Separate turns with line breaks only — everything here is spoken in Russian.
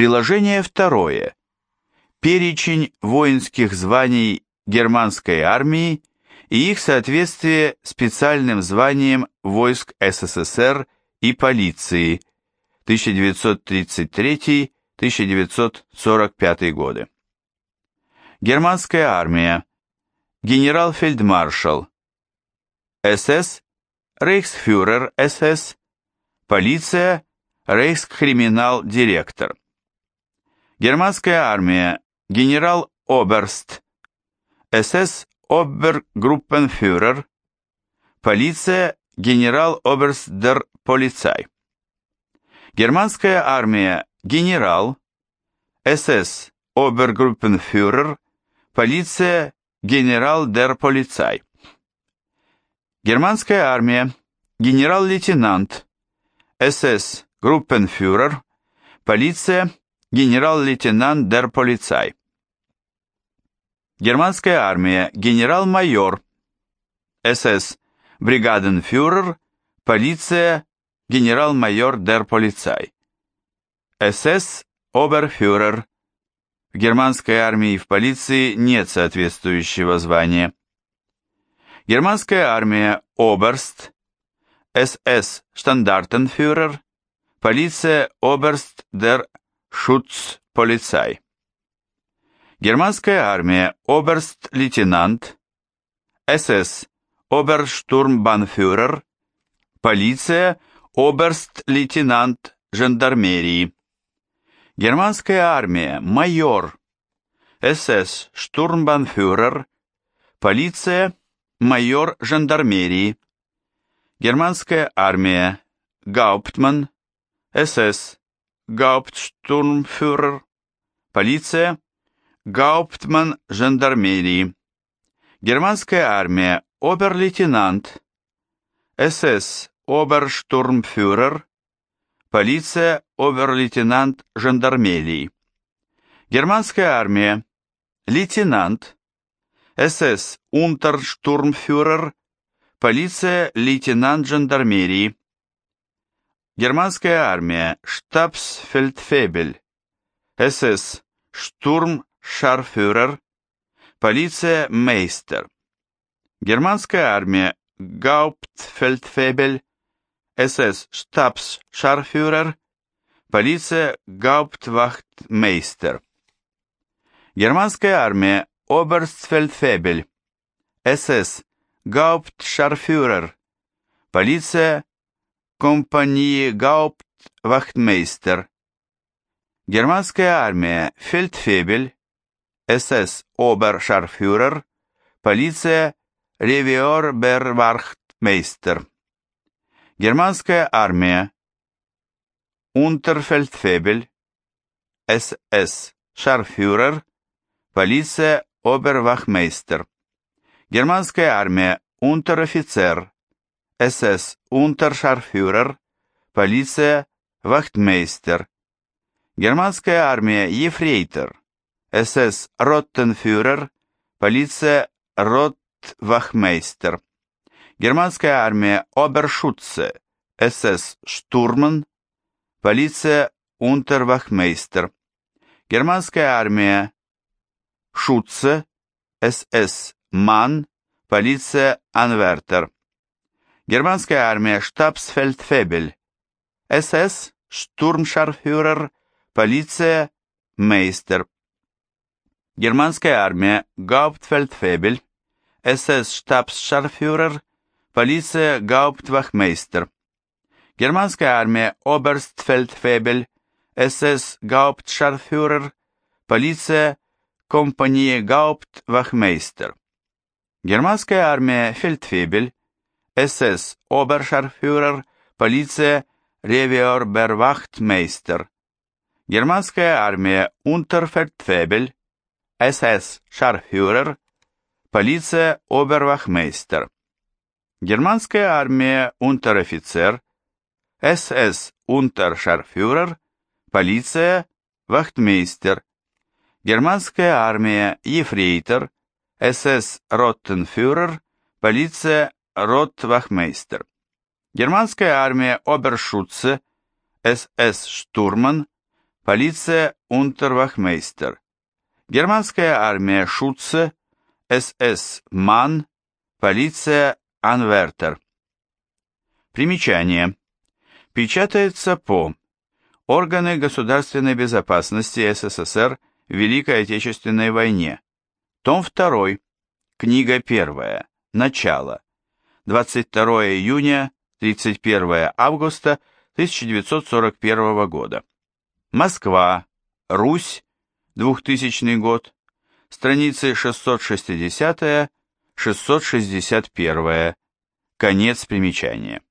Приложение второе. Перечень воинских званий германской армии и их соответствие специальным званиям войск СССР и полиции 1933-1945 годы. Германская армия. Генерал-фельдмаршал. СС. Рейхсфюрер СС. Полиция. Рейхскриминал-директор. Германская армия. Генерал-оберст. СС. Обергруппенфюрер. Полиция. Генерал-оберстдер полицай. Германская армия. Генерал. СС. Обергруппенфюрер. Полиция. Генерал-дер полицай. Германская армия. Генерал-лейтенант. СС. Группенфюрер. Полиция. Генерал-лейтенант дер полицай. Германская армия. Генерал-майор. СС. Бригаденфюрер. Полиция. Генерал-майор дер полицай. СС. Оберфюрер. В германской армии и в полиции нет соответствующего звания. Германская армия Оберст, СС Штандартенфюрер, полиция Оберст дер Шутцполицай. Германская армия Оберст-лейтенант, СС Оберштурмбанфюрер, полиция Оберст-лейтенант жандармерии. Германская армия, майор, СС, штурмбанфюрер, полиция, майор жандармерии. Германская армия, гауптман, СС, гауптштурмфюрер, полиция, гауптман жандармерии. Германская армия, обер-лейтенант, СС, оберштурмфюрер, Полиция, обер-лейтенант жандармерии. Германская армия. Лейтенант. СС, унтерштурмфюрер. Полиция, лейтенант жандармерии. Германская армия. Штабсфельдфебель. СС, штурмшарфюрер. Полиция, мейстер. Германская армия. Гауптфельдфебель. СС штабсшарфюрер, полиция Гауптвахтмейстер. Германская армия Оберстфельдфебель, СС Гауптшарфюрер, полиция компании Гауптвахтмейстер. Германская армия Фельдфебель, СС Обершарфюрер, полиция Ревиорбервахтмейстер. Германская армия. Унтерфельдфебель. СС. Шарфюрер. Полиция Обервахмейстер. Германская армия. Унтер-офицер. СС. Унтершарфюрер. Полиция Вахтмейстер. Германская армия. Ефрейтор. СС. Роттенфюрер. Полиция Ротвахмейстер. Германская армия Обершутце, СС Штурман, полиция Унтервахмейстер. Германская армия Шутце, СС Ман, полиция Анвертер. Германская армия Штабсфельдфебель, СС Штурмшарфюрер, полиция Мейстер. Германская армия Гауптфельдфебель, СС Штабсшарфюрер, полиция Гауптвахмейстер, германская армия Оберстфельдфебель, СС Гауптшарфюрер, полиция компания Гауптвахмейстер, германская армия Фельдфебель, СС Обершарфюрер, полиция Ревиорбервахтмейстер, германская армия Унтерфельдфебель, СС Шарфюрер, полиция Обервахмейстер. Германская армия, унтер-офицер, СС унтершарфюрер, полиция, вахтмейстер. Германская армия, ефрейтор, СС роттенфюрер, полиция, ротвахмейстер. Германская армия, обершутце, СС штурман, полиция Унтервахмейстер, германская армия Шутце, СС Ман, полиция Анвертер. Примечание. Печатается по Органы государственной безопасности СССР в Великой Отечественной войне. Том 2. Книга 1. Начало. 22 июня 31 августа 1941 года. Москва. Русь. 2000 год. Страницы 660-661. Конец примечания.